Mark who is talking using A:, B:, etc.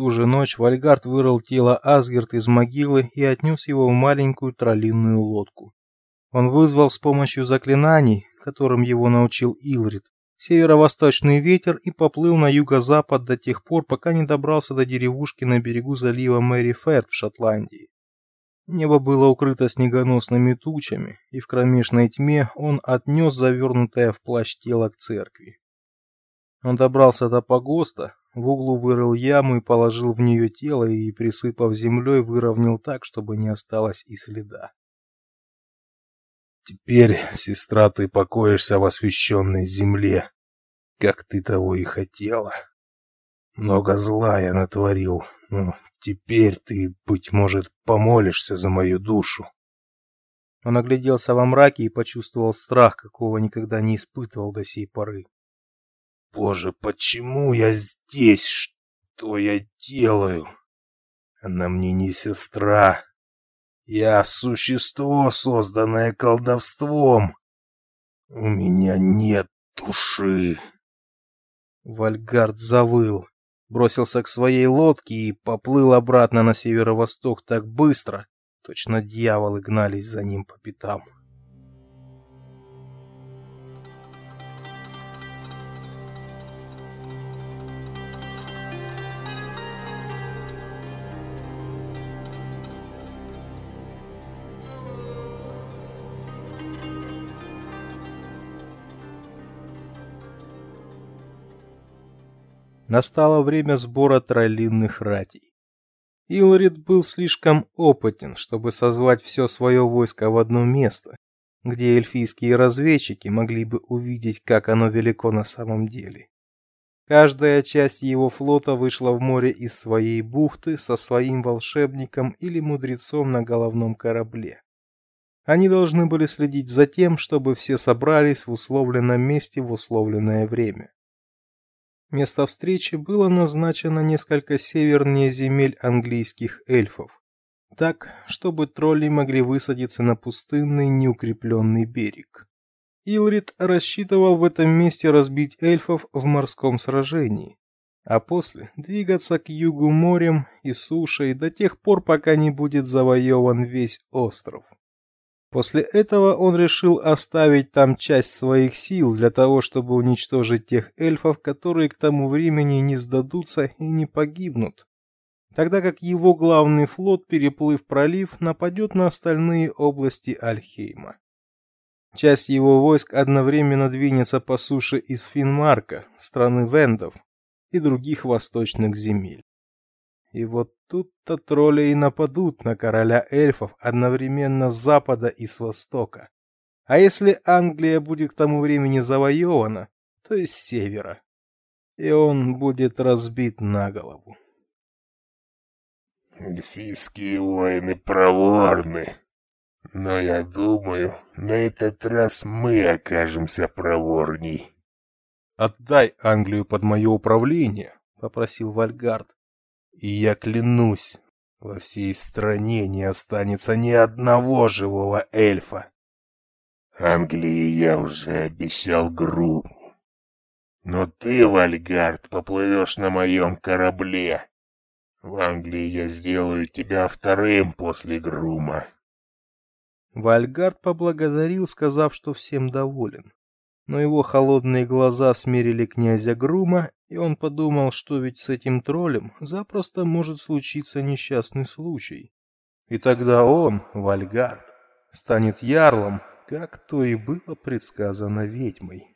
A: ту же ночь Вальгард вырыл тело Асгерт из могилы и отнес его в маленькую троллинную лодку. Он вызвал с помощью заклинаний, которым его научил Илрид, северо-восточный ветер и поплыл на юго-запад до тех пор, пока не добрался до деревушки на берегу залива Мэри Ферд в Шотландии. Небо было укрыто снегоносными тучами, и в кромешной тьме он отнес завернутое в плащ тело к церкви. Он добрался до погоста, в углу вырыл яму и положил в нее тело и, присыпав землей, выровнял так, чтобы не осталось и следа.
B: Теперь, сестра, ты покоишься в освященной земле, как ты того и хотела. Много зла я натворил, но теперь ты, быть может, помолишься за мою душу.
A: Он огляделся во мраке и почувствовал страх, какого никогда не испытывал до сей поры.
B: Боже, почему я здесь? Что я делаю? Она мне не сестра. Я существо, созданное колдовством. У меня нет души.
A: Вальгард завыл, бросился к своей лодке и поплыл обратно на северо-восток так быстро, точно дьяволы гнались за ним по пятам. Настало время сбора троллинных ратей. Илрид был слишком опытен, чтобы созвать все свое войско в одно место, где эльфийские разведчики могли бы увидеть, как оно велико на самом деле. Каждая часть его флота вышла в море из своей бухты со своим волшебником или мудрецом на головном корабле. Они должны были следить за тем, чтобы все собрались в условленном месте в условленное время. Место встречи было назначено несколько севернее земель английских эльфов, так, чтобы тролли могли высадиться на пустынный неукрепленный берег. Илрид рассчитывал в этом месте разбить эльфов в морском сражении, а после двигаться к югу морем и сушей до тех пор, пока не будет завоеван весь остров. После этого он решил оставить там часть своих сил для того, чтобы уничтожить тех эльфов, которые к тому времени не сдадутся и не погибнут. Тогда как его главный флот, переплыв пролив, нападет на остальные области Альхейма. Часть его войск одновременно двинется по суше из Финмарка, страны вендов и других восточных земель. И вот тут-то тролли и нападут на короля эльфов одновременно с запада и с востока. А если Англия будет к тому времени завоевана, то и с севера. И он будет разбит на голову.
B: Эльфийские воины проворны. Но я думаю, на этот раз мы окажемся проворней.
A: Отдай Англию под мое управление, попросил Вальгард. И я клянусь, во всей стране не останется ни одного живого эльфа.
B: Англии я уже обещал Груму. Но ты, Вальгард, поплывешь на моем корабле. В Англии я сделаю тебя вторым после Грума.
A: Вальгард поблагодарил, сказав, что всем доволен но его холодные глаза смерили князя Грума, и он подумал, что ведь с этим троллем запросто может случиться несчастный случай. И тогда он, Вальгард, станет ярлом, как то и было предсказано ведьмой.